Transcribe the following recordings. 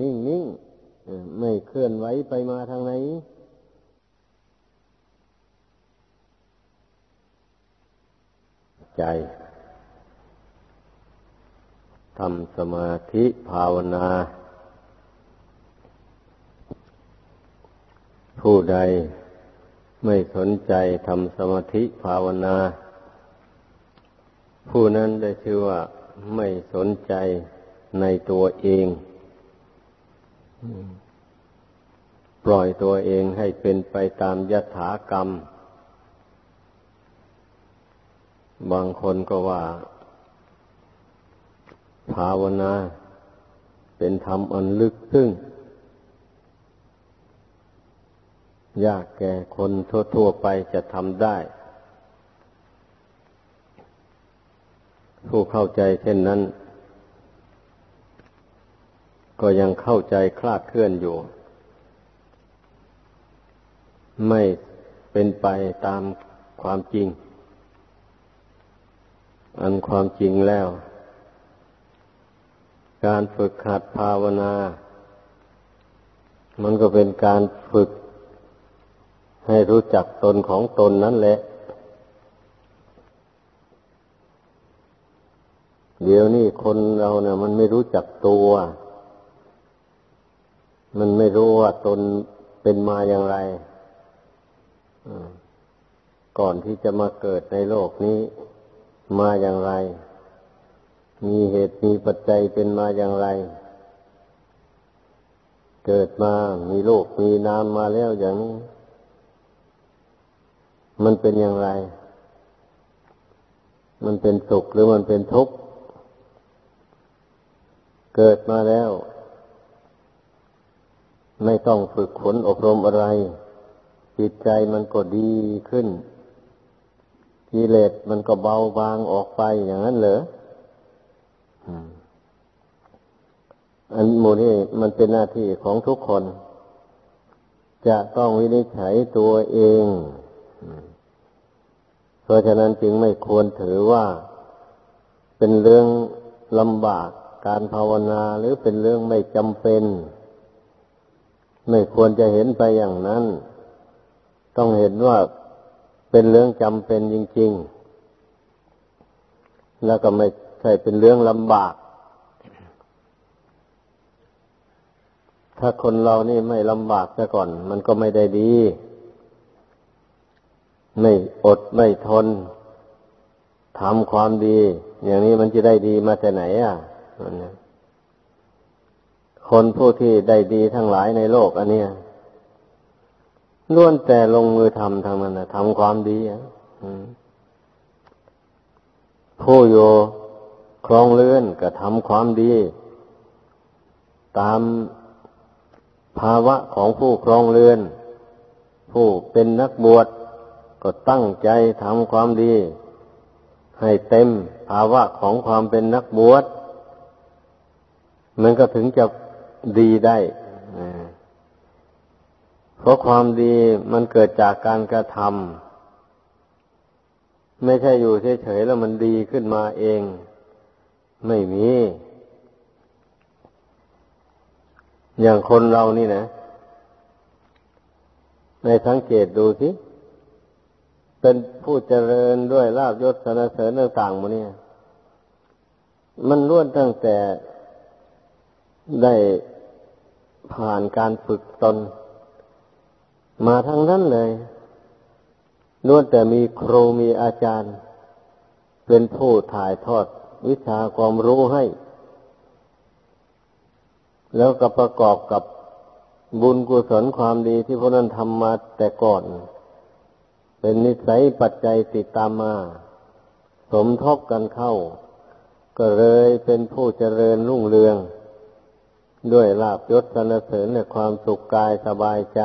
นิ่งนิ่งไม่เคลื่อนไหวไปมาทางไหนใจทำสมาธิภาวนา ผู้ใดไม่สนใจทำสมาธิภาวนา ผู้นั้นได้ชื่อว่าไม่สนใจในตัวเอง ปล่อยตัวเองให้เป็นไปตามยถากรรม บางคนก็ว่า ภาวนา เป็นธรรมอันลึกซึ้งยากแก่คนทั่วๆไปจะทำได้ ผู้เข้าใจเช่นนั้น ก็ยังเข้าใจคลาดเคลื่อนอยู่ ไม่เป็นไปตามความจริง อันความจริงแล้ว การฝึกหัดภาวนา มันก็เป็นการฝึก ให้รู้จักตนของตนนั่นแหละ เดี๋ยวนี้คนเราเนี่ยมันไม่รู้จักตัว มันไม่รู้ว่าตนเป็นมาอย่างไรก่อนที่จะมาเกิดในโลกนี้ มาอย่างไร มีเหตุมีปัจจัยเป็นมาอย่างไร เกิดมามีโลกมีนามมาแล้วอย่างนี้ มันเป็นอย่างไร มันเป็นสุขหรือมันเป็นทุกข์ เกิดมาแล้ว ไม่ต้องฝึกฝนอบรมอะไร จิตใจมันก็ดีขึ้นกิเลสมันก็เบาบางออกไปอย่างนั้นเหรออันโมนี่มันเป็นหน้าที่ของทุกคน จะต้องวินิจฉัยตัวเอง เพราะฉะนั้นจึงไม่ควรถือว่า เป็นเรื่องลำบากการภาวนาหรือเป็นเรื่องไม่จำเป็น ไม่ควรจะเห็นไปอย่างนั้น ต้องเห็นว่าเป็นเรื่องจำเป็นจริง ๆ แล้วก็ไม่ใช่เป็นเรื่องลำบาก ถ้าคนเรานี่ไม่ลำบากซะก่อน มันก็ไม่ได้ดี ไม่อดไม่ทนทำความดี อย่างนี้มันจะได้ดีมาแต่ไหนอะ คนผู้ที่ได้ดีทั้งหลายในโลกอันนี้ล้วนแต่ลงมือทำทางนั้นทำความดีอะผู้โยครองเลื่อนก็ทำความดี ตามภาวะของผู้ครองเรือน ผู้เป็นนักบวชก็ตั้งใจทำความดี ให้เต็มภาวะของความเป็นนักบวชมันก็ถึงจะ ดีได้เพราะความดีมันเกิดจากการกระทำไม่ใช่อยู่เฉยๆแล้วมันดีขึ้นมาเอง ไม่มี อย่างคนเรานี่นะในสังเกตดูสิเป็นผู้เจริญด้วยลาบยศสนเสริญต่างๆมาเนี่ย มันล้วนตั้งแต่ได้ ผ่านการฝึกตน มาทั้งนั้นเลยล้วนแต่มีครูมีอาจารย์ เป็นผู้ถ่ายทอดวิชาความรู้ให้ แล้วก็ประกอบกับบุญกุศลความดีที่พวกนั้นทำมาแต่ก่อน เป็นนิสัยปัจจัยติดตามมา สมทบกันเข้า ก็เลยเป็นผู้เจริญรุ่งเรือง ด้วยลาบยศสนเสริญในความสุขกายสบายใจ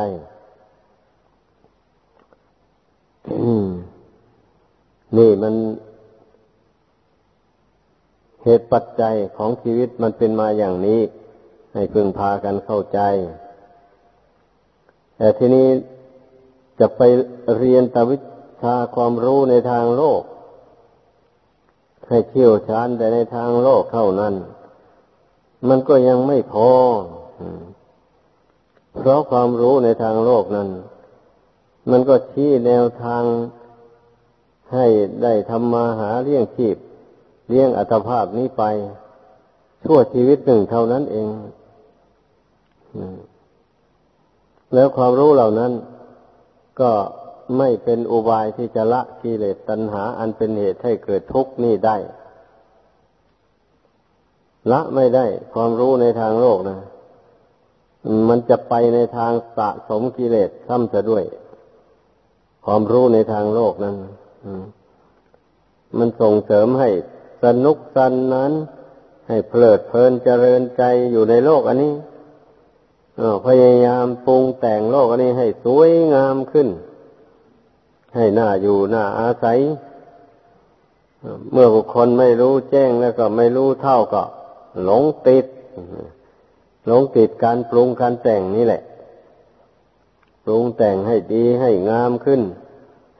นี่มันเหตุปัจจัยของชีวิตมันเป็นมาอย่างนี้ ให้พึงพากันเข้าใจ แต่ทีนี้จะไปเรียนตวิชาความรู้ในทางโลก ให้เที่ยวชาญแต่ในทางโลกเท่านั้น มันก็ยังไม่พอ เพราะความรู้ในทางโลกนั้น มันก็ชี้แนวทางให้ได้ทำมาหาเลี้ยงชีพ เลี้ยงอัตภาพนี้ไป ชั่วชีวิตหนึ่งเท่านั้นเอง แล้วความรู้เหล่านั้น ก็ไม่เป็นอุบายที่จะละกิเลสตัณหา อันเป็นเหตุให้เกิดทุกข์นี่ได้ ละไม่ได้ ความรู้ในทางโลกนะมันจะไปในทางสะสมกิเลสซ้ำจะด้วย ความรู้ในทางโลกนั้นมันส่งเสริมให้สนุกสันนั้น ให้เพลิดเพลินเจริญใจอยู่ในโลกอันนี้พยายามปรุงแต่งโลกอันนี้ให้สวยงามขึ้น ให้น่าอยู่น่าอาศัย เมื่อบุคคลไม่รู้แจ้งแล้วก็ไม่รู้เท่าก็ หลงติดหลงติดการปรุงการแต่งนี่แหละ ปรุงแต่งให้ดีให้งามขึ้น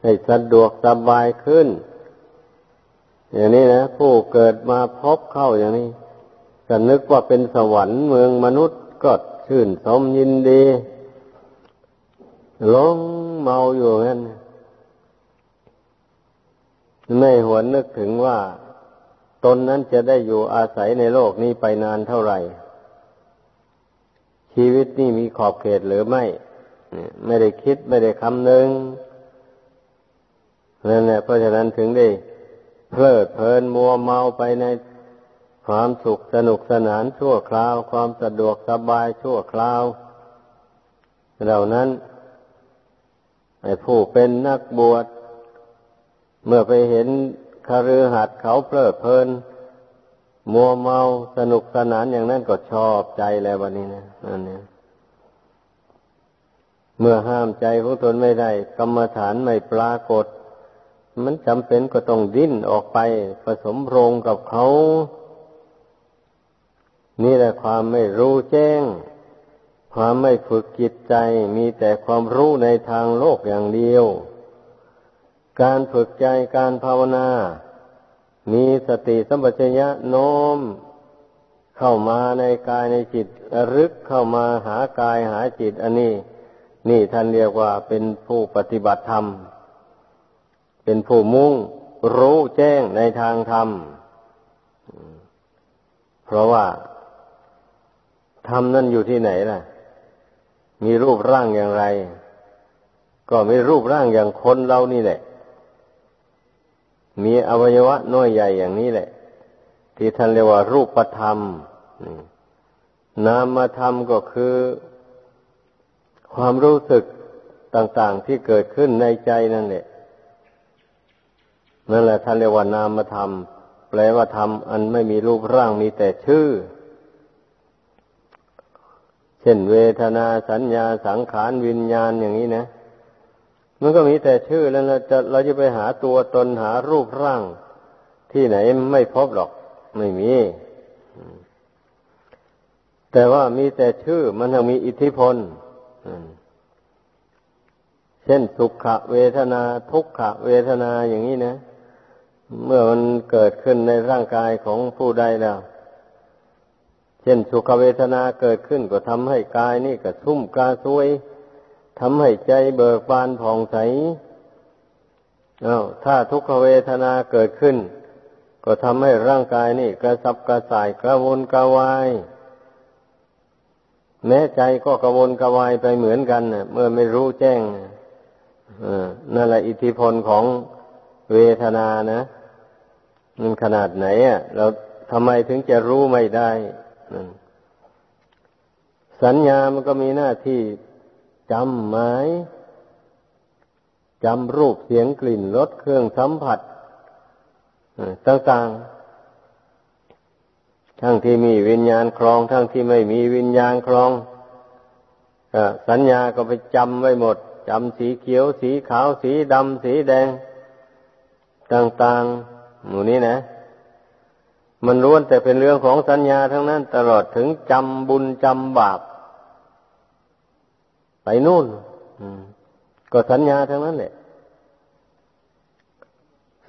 ให้สะดวกสบายขึ้น อย่างนี้นะผู้เกิดมาพบเข้าอย่างนี้ก็นึกว่าเป็นสวรรค์เมืองมนุษย์ก็ชื่นสมยินดีหลงเมาอยู่งั้นไม่หวนนึกถึงว่า ตนนั้นจะได้อยู่อาศัยในโลกนี้ไปนานเท่าไหร่ ชีวิตนี่มีขอบเขตหรือไม่ ไม่ได้คิดไม่ได้คำนึงนั่นแหละเพราะฉะนั้นถึงได้เพลิดเพลินมัวเมาไปในความสุขสนุกสนานชั่วคราว ความสะดวกสบายชั่วคราว เหล่านั้นไอ้ผู้เป็นนักบวชเมื่อไปเห็น คารือหัดเขาเพลิดเพลิน มัวเมาสนุกสนานอย่างนั้นก็ชอบใจแล้ววันนี้นะนั่นเนี่ยเมื่อห้ามใจของตนไม่ได้ กรรมฐานไม่ปรากฏ มันจำเป็นก็ต้องดิ้นออกไป ผสมโรงกับเขา นี่แหละความไม่รู้แจ้ง ความไม่ฝึกจิตใจ มีแต่ความรู้ในทางโลกอย่างเดียว การฝึกใจการภาวนา มีสติสัมปชัญญะโน้ม เข้ามาในกายในจิตรึกเข้ามาหากายหาจิต อันนี้ นี่ท่านเรียกว่าเป็นผู้ปฏิบัติธรรม เป็นผู้มุ่งรู้แจ้งในทางธรรม เพราะว่าธรรมนั่นอยู่ที่ไหนล่ะ มีรูปร่างอย่างไร ก็มีรูปร่างอย่างคนเรานี่แหละ มีอวัยวะน้อยใหญ่อย่างนี้แหละ ที่ท่านเรียกว่ารูปธรรมนามธรรมก็คือ ความรู้สึกต่างๆที่เกิดขึ้นในใจนั่นแหละนั่นแหละท่านเรียกว่านามธรรม แปลว่าธรรมอันไม่มีรูปร่างมีแต่ชื่อ เช่นเวทนาสัญญาสังขารวิญญาณอย่างนี้นะ มันก็มีแต่ชื่อแล้วเราจะเราจะไปหาตัวตนหารูปร่าง ที่ไหนไม่พบหรอก ไม่มี แต่ว่ามีแต่ชื่อมันยังมีอิทธิพลเช่นสุขเวทนาทุกขเวทนาอย่างนี้นะ เมื่อมันเกิดขึ้นในร่างกายของผู้ใดแล้วเช่นสุขเวทนาเกิดขึ้นก็ทำให้กายนี่กระชุ่มกาซวย ทำให้ใจเบิกบานผ่องใสอา้าวถ้าทุกขเวทนาเกิดขึ้น ก็ทำให้ร่างกายนี่กระสับกระส่ายกระวนกระวายแม้ใจก็กระวนกระวายไปเหมือนกันเมื่อไม่รู้แจ้งนั่นแหละอิทธิพลของเวทนานะมันขนาดไหนอะเราทำไมถึงจะรู้ไม่ได้สัญญามันก็มีหน้าที่ จำหมายจำรูปเสียงกลิ่นรสเครื่องสัมผัสต่างๆ ทั้งที่มีวิญญาณครอง ทั้งที่ไม่มีวิญญาณครองสัญญาก็ไปจำไว้หมดจำสีเขียว สีขาว สีดำ สีแดง ต่างๆ หมู่นี้นะ มันล้วนแต่เป็นเรื่องของสัญญาทั้งนั้นตลอดถึงจำบุญจำบาป ไปนู่นก็สัญญาทั้งนั้นแหละ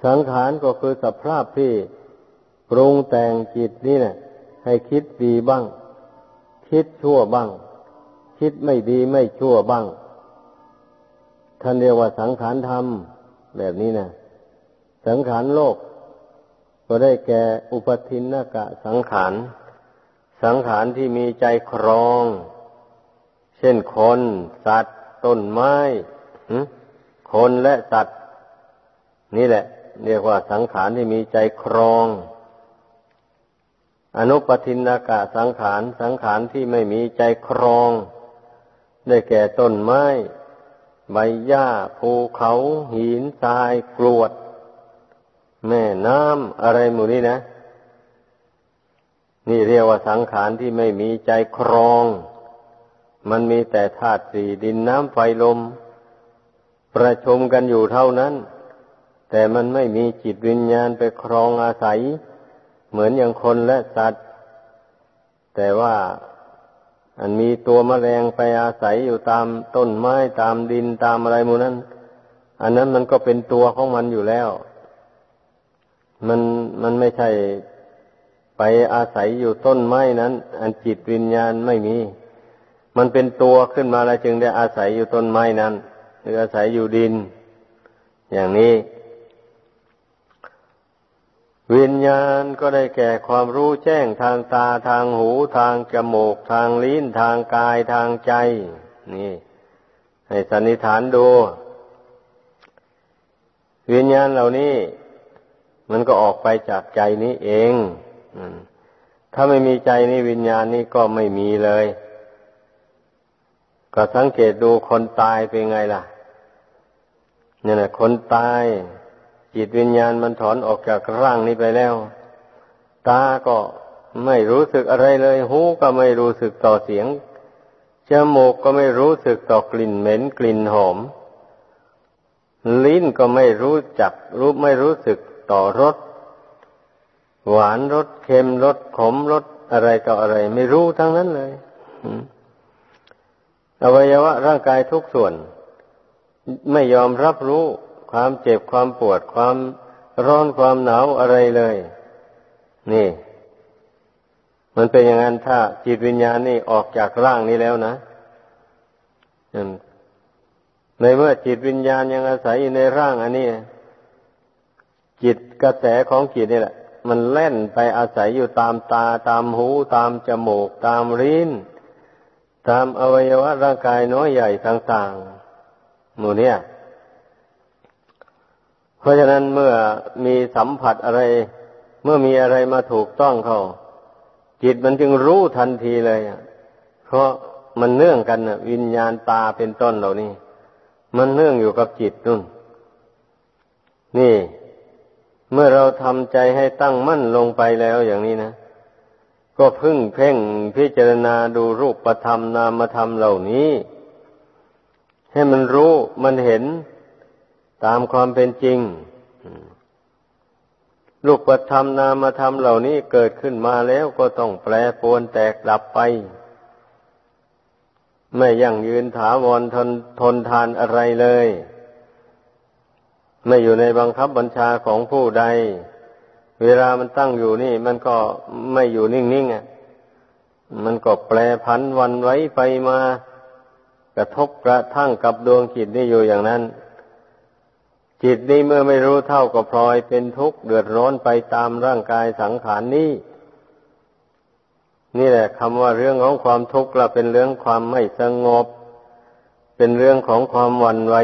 สังขารก็คือสภาพที่ปรุงแต่งจิตนี่แหละให้คิดดีบ้าง คิดชั่วบ้าง คิดไม่ดีไม่ชั่วบ้าง ท่านเรียกว่าสังขารธรรม แบบนี้นะสังขารโลก ก็ได้แก่อุปทินนกะสังขาร สังขารที่มีใจครอง ช่นคน สัตว์ ต้นไม้คนและสัตว์ นี่แหละ เรียกว่าสังขารที่มีใจครอง อนุปทินากะสังขาร สังขารที่ไม่มีใจครอง ได้แก่ต้นไม้ ใบหญ้าภูเขา หินทรายกรวด แม่น้ำอะไรหมู่นี้นะ นี่เรียกว่าสังขารที่ไม่มีใจครอง มันมีแต่ธาตุสี่ดินน้ำไฟลม ประชุมกันอยู่เท่านั้น แต่มันไม่มีจิตวิญญาณไปครองอาศัย เหมือนอย่างคนและสัตว์ แต่ว่าอันมีตัวมแมลงไปอาศัยอยู่ตามต้นไม้ตามดินตามอะไรมูนั้น อันนั้นมันก็เป็นตัวของมันอยู่แล้ว มันมันไม่ใช่ไปอาศัยอยู่ต้นไม้นั้น อันจิตวิญญาณไม่มี มันเป็นตัวขึ้นมาแล้วจึงได้อาศัยอยู่ต้นไม้นั้น หรืออาศัยอยู่ดิน อย่างนี้ วิญญาณก็ได้แก่ความรู้แจ้งทางตาทางหูทางจมูก ทางลิ้นทางกายทางใจ นี่ ให้สันนิษฐานดู วิญญาณเหล่านี้ มันก็ออกไปจากใจนี้เองถ้าไม่มีใจนี้วิญญาณนี้ก็ไม่มีเลย ก็สังเกตดูคนตายเป็นไงล่ะนี่แหละคนตาย จิตวิญญาณมันถอนออกจากร่างนี้ไปแล้ว ตาก็ไม่รู้สึกอะไรเลย หูก็ไม่รู้สึกต่อเสียงจมูกก็ไม่รู้สึกต่อกลิ่นเหม็นกลิ่นหอม ลิ้นก็ไม่รู้จักรู้ไม่รู้สึกต่อรสหวานรสเค็มรสขมรสอะไรต่ออะไร ไม่รู้ทั้งนั้นเลย อวัยวะร่างกายทุกส่วน ไม่ยอมรับรู้ความเจ็บความปวดความร้อนความหนาวอะไรเลย นี่ มันเป็นอย่างนั้นถ้าจิตวิญญาณนี่ออกจากร่างนี้แล้วนะในเมื่อจิตวิญญาณยังอาศัยอยู่ในร่างอันนี้จิตกระแสของจิตนี่แหละ มันเล่นไปอาศัยอยู่ตามตาตามหูตามจมูกตามลิ้น ตามอวัยวะร่างกายน้อยใหญ่ต่างๆหมู่เนี่ย เพราะฉะนั้นเมื่อมีสัมผัสอะไร เมื่อมีอะไรมาถูกต้องเขาจิตมันจึงรู้ทันทีเลยเพราะมันเนื่องกันนะวิญญาณตาเป็นต้นเหล่านี้ มันเนื่องอยู่กับจิตนู่น นี่ เมื่อเราทำใจให้ตั้งมั่นลงไปแล้วอย่างนี้นะ ก็พึ่งเพ่งพิจารณาดูรูปธรรมนามธรรมเหล่านี้ ให้มันรู้มันเห็นตามความเป็นจริงลูกประธรรมนามธรรมเหล่านี้เกิดขึ้นมาแล้วก็ต้องแปรปรวนแตกดับไป ไม่ยั่งยืนถาวรทนทนทานอะไรเลย ไม่อยู่ในบังคับบัญชาของผู้ใด เวลามันตั้งอยู่นี่ มันก็ไม่อยู่นิ่งๆอะ มันก็แปรพันวันไว้ไปมากระทบกระทั่งกับดวงจิตนี่อยู่อย่างนั้น จิตนี้เมื่อไม่รู้เท่าก็พลอยเป็นทุกข์เดือดร้อนไปตามร่างกายสังขารนี้ นี่แหละคำว่าเรื่องของความทุกข์ละเป็นเรื่องความไม่สงบ เป็นเรื่องของความวันไหว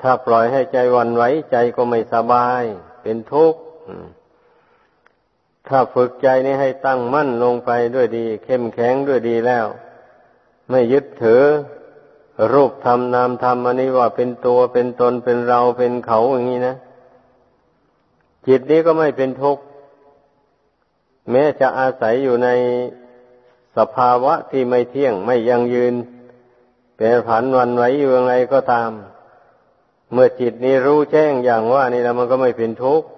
ถ้าปล่อยให้ใจวันไหวใจก็ไม่สบาย เป็นทุกข์ถ้าฝึกใจนี้ให้ตั้งมั่นลงไปด้วยดี เข้มแข็งด้วยดีแล้ว ไม่ยึดถือ รูปธรรมนามธรรมอันนี้ว่าเป็นตัวเป็นตนเป็นเราเป็นเขาอย่างนี้นะจิตนี้ก็ไม่เป็นทุกข์แม้จะอาศัยอยู่ในสภาวะที่ไม่เที่ยงไม่ยั่งยืน เป็นผันวันไหวอยู่ยังไงก็ตาม เมื่อจิตนี้รู้แจ้งอย่างว่านี่แล้วมันก็ไม่เป็นทุกข์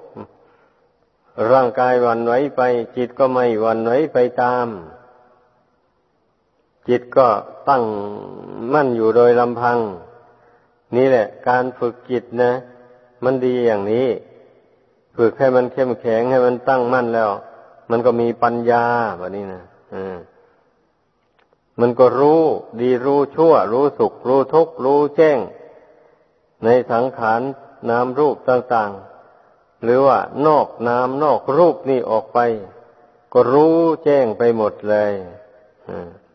ร่างกายวันไหวไป จิตก็ไม่วันไหวไปตาม จิตก็ตั้งมั่นอยู่โดยลำพัง นี่แหละ การฝึกจิตนะ มันดีอย่างนี้ ฝึกให้มันเข้มแข็งให้มันตั้งมั่นแล้ว มันก็มีปัญญาแบบนี้นะมันก็รู้ ดีรู้ชั่ว รู้สุข รู้ทุกข์รู้แจ้ง ในสังขารนามรูปต่างๆ หรือว่านอกนามนอกรูปนี่ออกไป ก็รู้แจ้งไปหมดเลย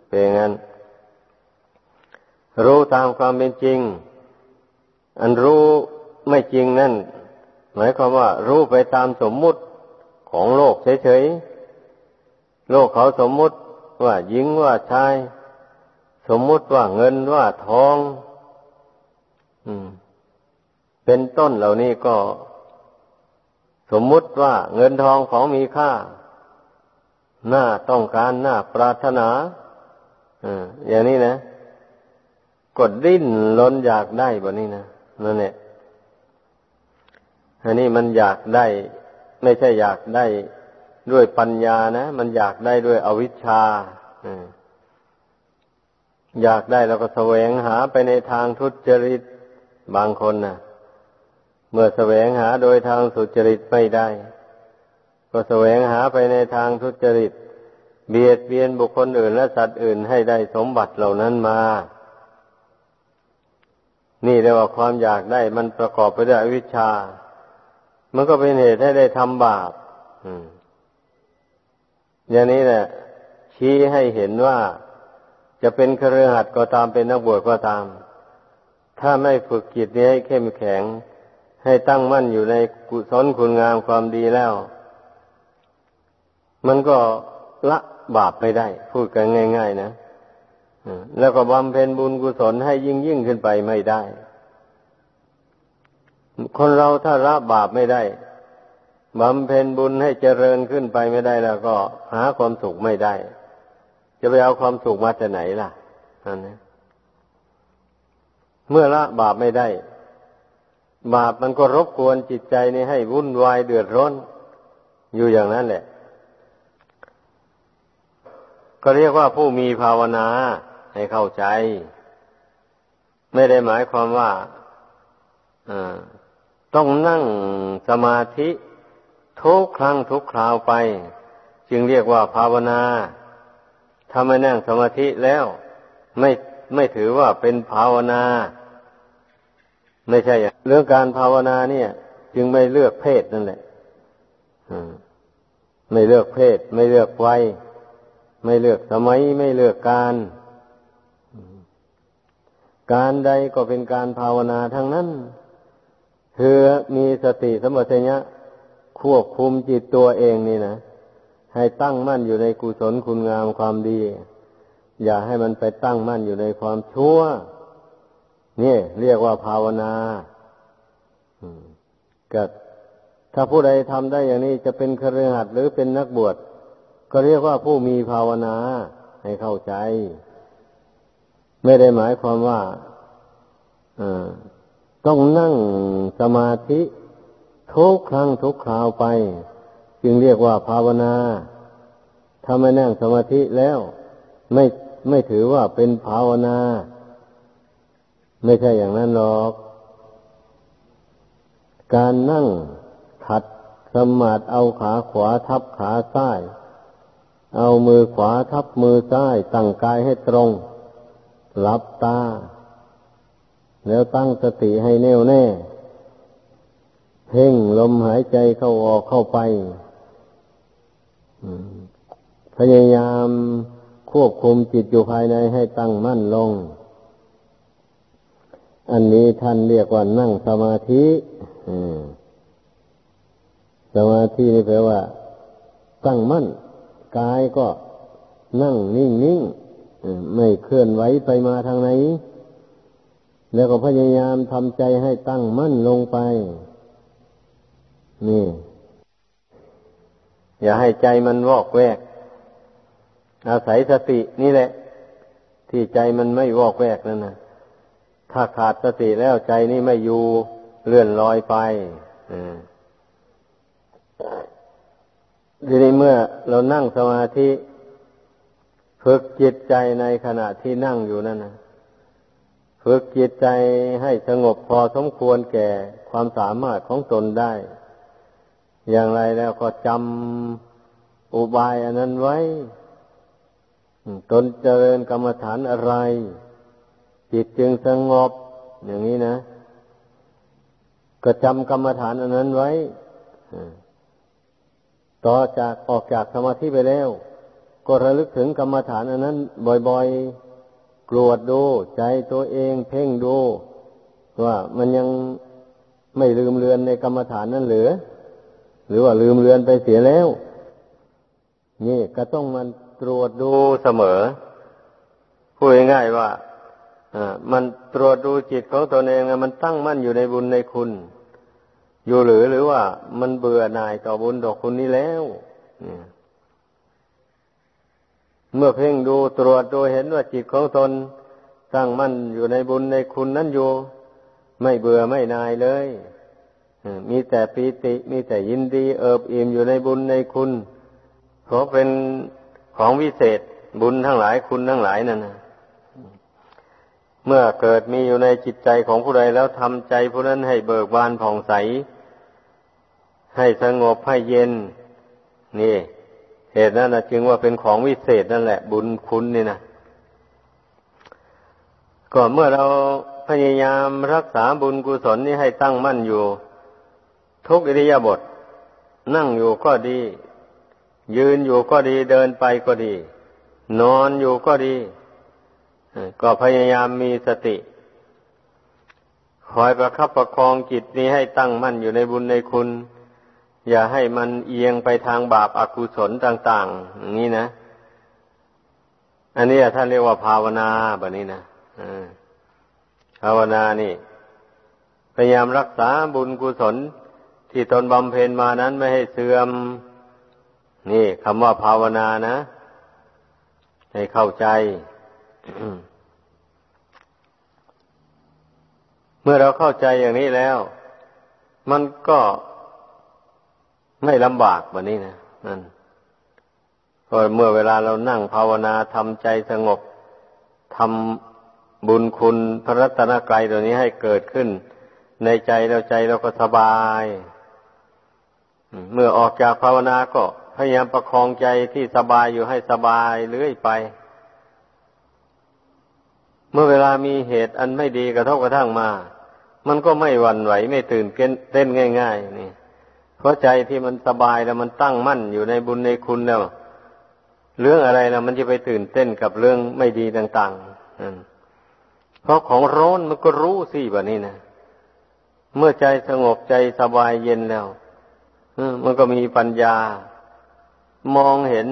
เป็นงั้น รู้ตามความเป็นจริง อันรู้ไม่จริงนั่น หมายความว่า รู้ไปตามสมมุติของโลกเฉยๆ โลกเขาสมมุติว่าหญิงว่าชาย สมมุติว่าเงินว่าทอง อืม เป็นต้นเหล่านี้ก็ สมมุติว่าเงินทองของมีค่า หน้าต้องการหน้าปรารถนาออย่างนี้นะกดดิ้นล้นอยากได้แบบนี้นะนั่นแหละอันนี้มันอยากได้ ไม่ใช่อยากได้ด้วยปัญญานะ มันอยากได้ด้วยอวิชชาอยากได้แล้วก็แสวงหาไปในทางทุจริตบางคนน่ะ เมื่อแสวงหาโดยทางสุจริตไม่ได้ ก็แสวงหาไปในทางทุจริต เบียดเบียนบุคคลอื่นและสัตว์อื่นให้ได้สมบัติเหล่านั้นมา นี่เรียกว่าความอยากได้มันประกอบไปด้วยอวิชชา มันก็เป็นเหตุให้ได้ทำบาปอย่างนี้แหละชี้ให้เห็นว่าจะเป็นเครือขัดก็ตามเป็นนักบวชก็ตาม ถ้าไม่ฝึกจิตนี้ให้เข้มแข็ง ให้ตั้งมั่นอยู่ในกุศลคุณงามความดีแล้ว มันก็ละบาปไม่ได้ พูดกันง่าย ๆ นะแล้วก็บำเพ็ญบุญกุศลให้ยิ่งยิ่งขึ้นไปไม่ได้ คนเราถ้าละบาปไม่ได้บำเพ็ญบุญให้เจริญขึ้นไปไม่ได้แล้วก็หาความสุขไม่ได้ จะไปเอาความสุขมาจากไหนล่ะอันนี้เมื่อละบาปไม่ได้ บาปมันก็รบกวนจิตใจนี่ให้วุ่นวายเดือดร้อน อยู่อย่างนั้นแหละ ก็เรียกว่าผู้มีภาวนาให้เข้าใจ ไม่ได้หมายความว่าต้องนั่งสมาธิทุกครั้งทุกคราวไป จึงเรียกว่าภาวนาถ้าไม่นั่งสมาธิแล้ว ไม่ไม่ถือว่าเป็นภาวนา ไม่ใช่เรื่องการภาวนาเนี่ย จึงไม่เลือกเพศนั่นแหละไม่เลือกเพศ ไม่เลือกวัยไม่เลือกสมัยไม่เลือกการ การใดก็เป็นการภาวนาทั้งนั้นเพื่อมีสติสมัชัญญะควบคุมจิตตัวเองนี่นะให้ตั้งมั่นอยู่ในกุศลคุณงามความดี อย่าให้มันไปตั้งมั่นอยู่ในความชั่ว นี่เรียกว่าภาวนาก็ถ้าผู้ใดทำได้อย่างนี้จะเป็นครือขัดหรือเป็นนักบวชก็เรียกว่าผู้มีภาวนาให้เข้าใจ ไม่ได้หมายความว่าต้องนั่งสมาธิทุกครั้งทุกคราวไป จึงเรียกว่าภาวนาถ้าไม่นั่งสมาธิแล้ว ไม่ไม่ถือว่าเป็นภาวนา ไม่ใช่อย่างนั้นหรอก การนั่งขัดสมาธิเอาขาขวาทับขาซ้าย เอามือขวาทับมือซ้ายตั้งกายให้ตรง หลับตา แล้วตั้งสติให้แน่วแน่ เพ่งลมหายใจเข้าออกเข้าไปพยายามควบคุมจิตอยู่ภายในให้ตั้งมั่นลง อันนี้ท่านเรียกว่านั่งสมาธิสมาธินี่แปลว่า ตั้งมั่น กายก็นั่งนิ่งนิ่งไม่เคลื่อนไหวไปมาทางไหน แล้วก็พยายามทำใจให้ตั้งมั่นลงไป นี่ อย่าให้ใจมันวอกแวก อาศัยสตินี่แหละ ที่ใจมันไม่วอกแวกนั่นนะ ถ้าขาดสติแล้วใจนี่ไม่อยู่เลื่อนลอยไปทีนี้เมื่อเรานั่งสมาธิฝึกจิตใจในขณะที่นั่งอยู่นั่นนะฝึกจิตใจให้สงบพอสมควรแก่ความสามารถของตนได้ อย่างไรแล้วก็จำอุบายอันนั้นไว้ ตนเจริญกรรมฐานอะไร จิตจึงสงบ อย่างนี้นะ ก็จำกรรมฐานอันนั้นไว้ต่อจากออกจากสมาธิไปแล้ว ก็ระลึกถึงกรรมฐานอันนั้น บ่อยๆ กรวดดู ใจตัวเองเพ่งดูว่ามันยังไม่ลืมเลือนในกรรมฐานนั้นหรือ หรือว่าลืมเลือนไปเสียแล้ว นี่ก็ต้องมันตรวจดูเสมอพูดง่ายๆว่าอ่า มันตรวจดูจิตของตนเองมันตั้งมั่นอยู่ในบุญในคุณ อยู่หรือหรือว่ามันเบื่อหน่ายต่อบุญต่อคุณนี้แล้วเมื่อเพ่งดูตรวจดูเห็นว่าจิตของตนตั้งมั่นอยู่ในบุญในคุณนั้นอยู่ ไม่เบื่อไม่นายเลยมีแต่ปีติมีแต่ยินดีเอิบอิ่มอยู่ในบุญในคุณเพราะเป็นของวิเศษบุญทั้งหลายคุณทั้งหลายนั่นนะ เมื่อเกิดมีอยู่ในจิตใจของผู้ใดแล้วทำใจผู้นั้นให้เบิกบานผ่องใส ให้สงบให้เย็น นี่ เหตุนั้นนะจึงว่าเป็นของวิเศษนั่นแหละ บุญคุณนี่นะก่อนเมื่อเราพยายามรักษาบุญกุศลนี้ให้ตั้งมั่นอยู่ ทุกอิริยาบถนั่งอยู่ก็ดี ยืนอยู่ก็ดีเดินไปก็ดี นอนอยู่ก็ดี ก็พยายามมีสติ คอยประคับประคองจิตนี้ให้ตั้งมั่นอยู่ในบุญในคุณ อย่าให้มันเอียงไปทางบาปอากุศลต่างๆอย่างนี้นะ อันนี้ท่านเรียกว่าภาวนาแบบนี้นะภาวนานี่ พยายามรักษาบุญกุศลที่ตนบำเพ็ญมานั้นไม่ให้เสื่อม นี่คำว่าภาวนานะ ให้เข้าใจ เมื่อเราเข้าใจอย่างนี้แล้ว มันก็ไม่ลำบากแบบนี้นะนั่นก็เมื่อเวลาเรานั่งภาวนาทำใจสงบทำบุญคุณพระรัตนกรัยตัวนี้ให้เกิดขึ้น ในใจเราใจเราก็สบาย เมื่อออกจากภาวนาก็พยายามประคองใจที่สบายอยู่ให้สบายเรื่อยไป เมื่อเวลามีเหตุอันไม่ดีกระทบกระทั่งมา มันก็ไม่หวั่นไหวไม่ตื่นเต้นง่าย ๆ นี่ เพราะใจที่มันสบายแล้วมันตั้งมั่นอยู่ในบุญในคุณแล้ว เรื่องอะไรแล้วมันจะไปตื่นเต้นกับเรื่องไม่ดีต่างๆเพราะของร้อนมันก็รู้สิแบบนี้นะเมื่อใจสงบใจสบายเย็นแล้วมันก็มีปัญญามองเห็น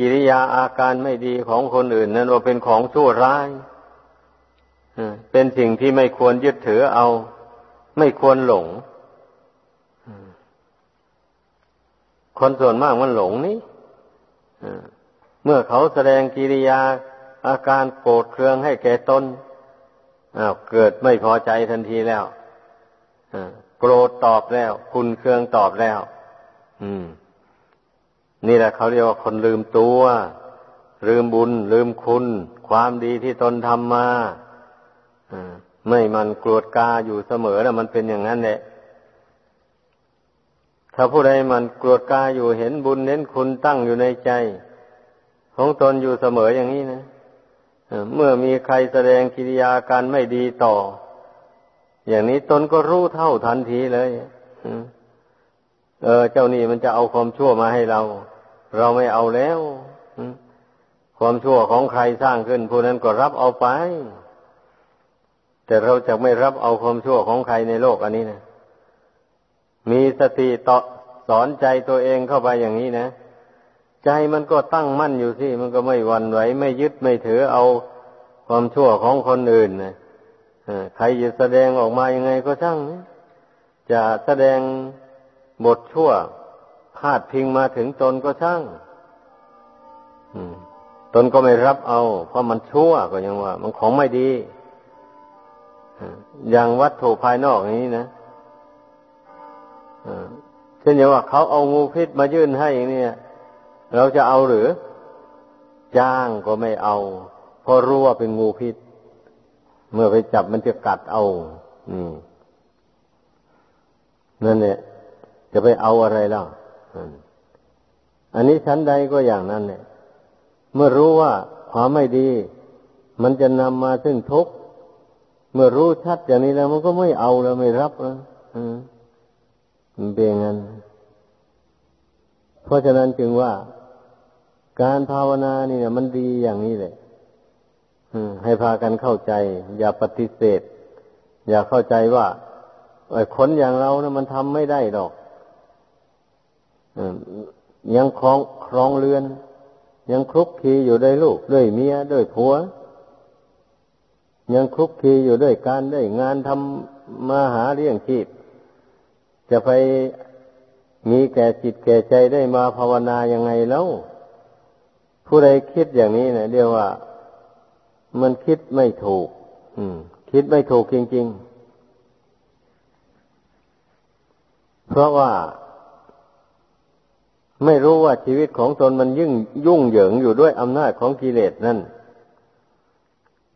กิริยาอาการไม่ดีของคนอื่น นั้นว่าเป็นของชั่วร้ายเป็นสิ่งที่ไม่ควรยึดถือเอา ไม่ควรหลงคนส่วนมากมันหลงนี่เมื่อเขาแสดงกิริยาอาการโกรธเคืองให้แก่ตนเกิดไม่พอใจทันทีแล้วโกรธตอบแล้ว คุณเคืองตอบแล้ว อืม นี่แหละเขาเรียกว่าคนลืมตัว ลืมบุญ ลืมคุณ ความดีที่ตนทำมาไม่มันกรวดกาอยู่เสมอแล้วมันเป็นอย่างนั้นแหละถ้าผู้ใดมันกรวดกาอยู่เห็นบุญเน้นคุณตั้งอยู่ในใจ ของตนอยู่เสมออย่างนี้นะเมื่อมีใครแสดงกิริยาการไม่ดีต่อ อย่างนี้ตนก็รู้เท่าทันทีเลยเออ เจ้านี่มันจะเอาความชั่วมาให้เรา เราไม่เอาแล้วความชั่วของใครสร้างขึ้นผู้นั้นก็รับเอาไป แต่เราจะไม่รับเอาความชั่วของใครในโลกอันนี้นะมีสติต่อสอนใจตัวเองเข้าไปอย่างนี้นะ ใจมันก็ตั้งมั่นอยู่ที่มันก็ไม่หวั่นไหวไม่ยึดไม่ถือเอาความชั่วของคนอื่นนะใครจะแสดงออกมายังไงก็ช่าง จะแสดงบทชั่ว พาดพิงมาถึงตนก็ช่างตนก็ไม่รับเอา เพราะมันชั่วก็ยังว่า มันของไม่ดีอย่างวัตถุภายนอกอย่างนี้นะเช่นอย่างว่าเขาเอางูพิษมายื่นให้เนี่ยเราจะเอาหรือ จ้างก็ไม่เอา เพราะรู้ว่าเป็นงูพิษ เมื่อไปจับมันจะกัดเอา อืมนั่นเนี่ยจะไปเอาอะไรล่ะ อันนี้ชั้นใดก็อย่างนั้นเนี่ย เมื่อรู้ว่าความไม่ดี มันจะนำมาซึ่งทุกข์เมื่อรู้ชัดอย่างนี้แล้ว มันก็ไม่เอาแล้วไม่รับแล้วมันเป็นงั้น เพราะฉะนั้นจึงว่าการภาวนานี่เนี่ยมันดีอย่างนี้เลยให้พากันเข้าใจ อย่าปฏิเสธ อย่าเข้าใจว่าไอ้คนอย่างเรานะมันทำไม่ได้ดอก ยังครองครองเรือน ยังคลุกคลีอยู่ด้วยลูกด้วยเมียด้วยผัว ยังคลุกคลีอยู่ด้วยการได้งานทำมาหาเลี้ยงชีพ จะไปมีแก่จิตแก่ใจได้มาภาวนายังไงแล้ว ผู้ใดคิดอย่างนี้นะเรียกว่า มันคิดไม่ถูก อืม คิดไม่ถูกจริง ๆ เพราะว่า ไม่รู้ว่าชีวิตของตนมันยิ่งยุ่งเหยิงอยู่ด้วยอำนาจของกิเลสนั่น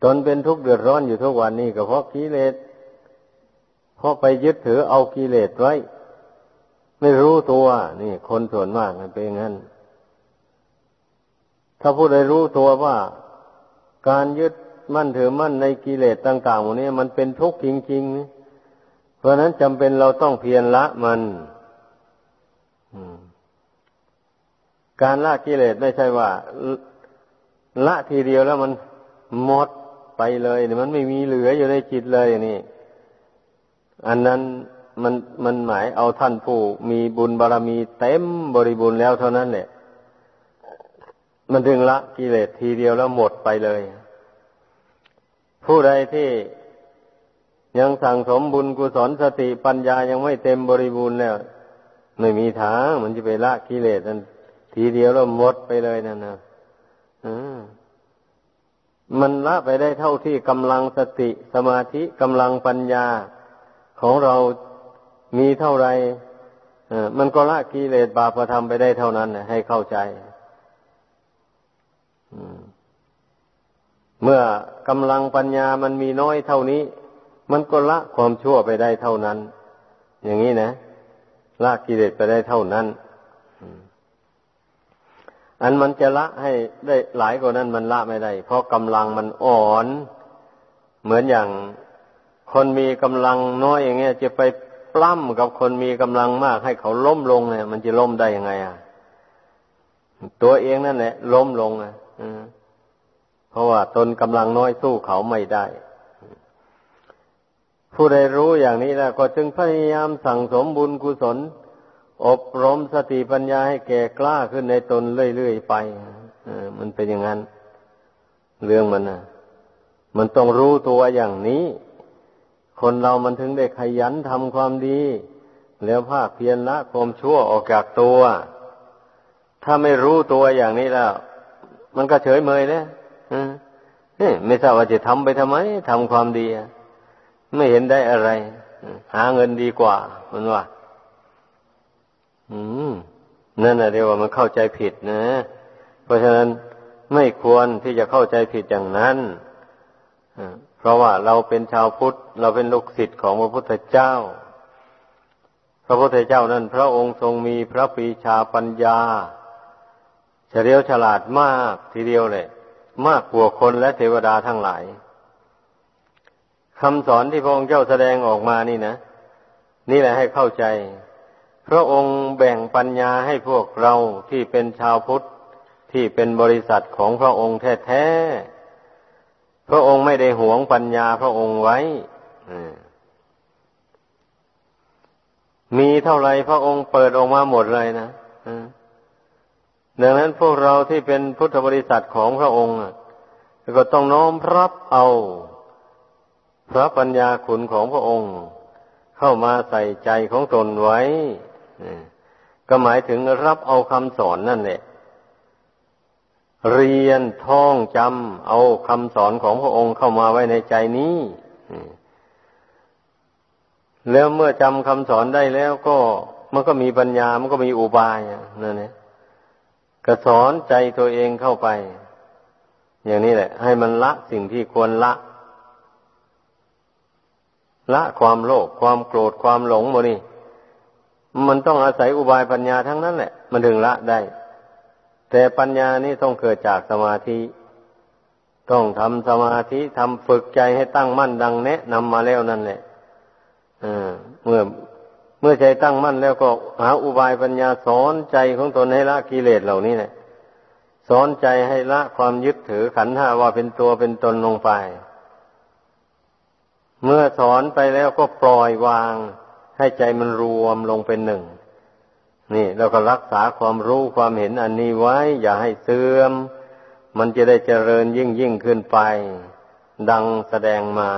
ตนเป็นทุกข์เดือดร้อนอยู่ทุกวันนี้ก็เพราะกิเลสเพราะไปยึดถือเอากิเลสไว้ ไม่รู้ตัว นี่ คนส่วนมากมันเป็นงั้น ถ้าผู้ใดรู้ตัวว่า การยึดมั่นถือมั่นในกิเลสต่างๆพวกนี้มันเป็นทุกข์จริงๆเพราะนั้นจำเป็นเราต้องเพียรละมัน การละกิเลสไม่ใช่ว่า ละทีเดียวแล้วมันหมดไปเลยมันไม่มีเหลืออยู่ในจิตเลยนี่ อันนั้นมันมันหมายเอาท่านผู้มีบุญบารรมีเต็มบริบูรณ์แล้วเท่านั้นแหละมันถึงละกิเลสทีเดียวแล้วหมดไปเลย ผู้ใดที่ยังสั่งสมบุญกุศลสติปัญญายังไม่เต็มบริบูรณ์แล้ว ไม่มีทางมันจะไปละกิเลสนั้น ทีเดียวแล้วหมดไปเลยนั่นนะมันละไปได้เท่าที่กำลังสติสมาธิกำลังปัญญาของเรามีเท่าไรมันก็ละกิเลสบาปธรรมไปได้เท่านั้นให้เข้าใจเมื่อกำลังปัญญามันมีน้อยเท่านี้ มันก็ละความชั่วไปได้เท่านั้น อย่างนี้นะละกิเลสไปได้เท่านั้น อันมันจะละให้ได้หลายกว่านั้นมันละไม่ได้ เพราะกำลังมันอ่อน เหมือนอย่างคนมีกำลังน้อยอย่างเงี้ยจะไปปล้ำกับคนมีกำลังมาก ให้เขาล้มลงเนี่ย มันจะล้มได้ยังไง อะ ตัวเองนั่นแหละล้มลงอะเพราะว่าตนกำลังน้อยสู้เขาไม่ได้ ผู้ใดรู้อย่างนี้แล้วก็จึงพยายามสั่งสมบุญกุศล อบรมสติปัญญาให้แก่กล้าขึ้นในตนเรื่อยๆไปมันเป็นอย่างนั้น เรื่องมันนะมันต้องรู้ตัวอย่างนี้ คนเรามันถึงได้ขยันทำความดี แล้วภาคเพียรละความชั่วออกจากตัว ถ้าไม่รู้ตัวอย่างนี้แล้ว มันก็เฉยเมยเลยไม่ทราบว่าจะทำไปทำไมทำความดี ไม่เห็นได้อะไร หาเงินดีกว่ามันว่า นั่นแหละเรียกว่ามันเข้าใจผิดนะ เพราะฉะนั้นไม่ควรที่จะเข้าใจผิดอย่างนั้นเพราะว่าเราเป็นชาวพุทธ เราเป็นลูกศิษย์ของพระพุทธเจ้า พระพุทธเจ้านั้น พระองค์ทรงมีพระปีชาปัญญาเฉลียวฉลาดมากทีเดียวเลยมากกว่าคนและเทวดาทั้งหลายคำสอนที่พระองค์เจ้าแสดงออกมานี่นะ นี่แหละให้เข้าใจ พระองค์แบ่งปัญญาให้พวกเราที่เป็นชาวพุทธที่เป็นบริษัทของพระองค์แท้ๆ พระองค์ไม่ได้หวงปัญญาพระองค์ไว้มีเท่าไรพระองค์เปิดออกมาหมดเลยนะดังนั้นพวกเราที่เป็นพุทธบริษัทของพระองค์ก็ต้องน้อมรับเอา พระปัญญาขุนของพระองค์ เข้ามาใส่ใจของตนไว้ ก็หมายถึงรับเอาคำสอนนั่นแหละเรียนท่องจำเอาคำสอนของพระองค์เข้ามาไว้ในใจนี้แล้วเมื่อจำคำสอนได้แล้วก็มันก็มีปัญญา มันก็มีอุบายนั่นเองก็สอนใจตัวเองเข้าไป อย่างนี้แหละ ให้มันละสิ่งที่ควรละ ละความโลภความโกรธความหลงโมนี่ มันต้องอาศัยอุบายปัญญาทั้งนั้นแหละ มันถึงละได้ แต่ปัญญานี่ต้องเกิดจากสมาธิ ต้องทำสมาธิทำฝึกใจให้ตั้งมั่นดังแนะนำมาแล้วนั่นแหละเมื่อเมื่อใจตั้งมั่นแล้วก็หาอุบายปัญญาสอนใจของตนให้ละกิเลสเหล่านี้แหละสอนใจให้ละความยึดถือขันธ์ห้าว่าเป็นตัวเป็นตนลงไป เมื่อสอนไปแล้วก็ปล่อยวาง ให้ใจมันรวมลงเป็นหนึ่ง นี่เราก็รักษาความรู้ความเห็นอันนี้ไว้ อย่าให้เสื่อม มันจะได้เจริญยิ่งยิ่งขึ้นไป ดังแสดงมา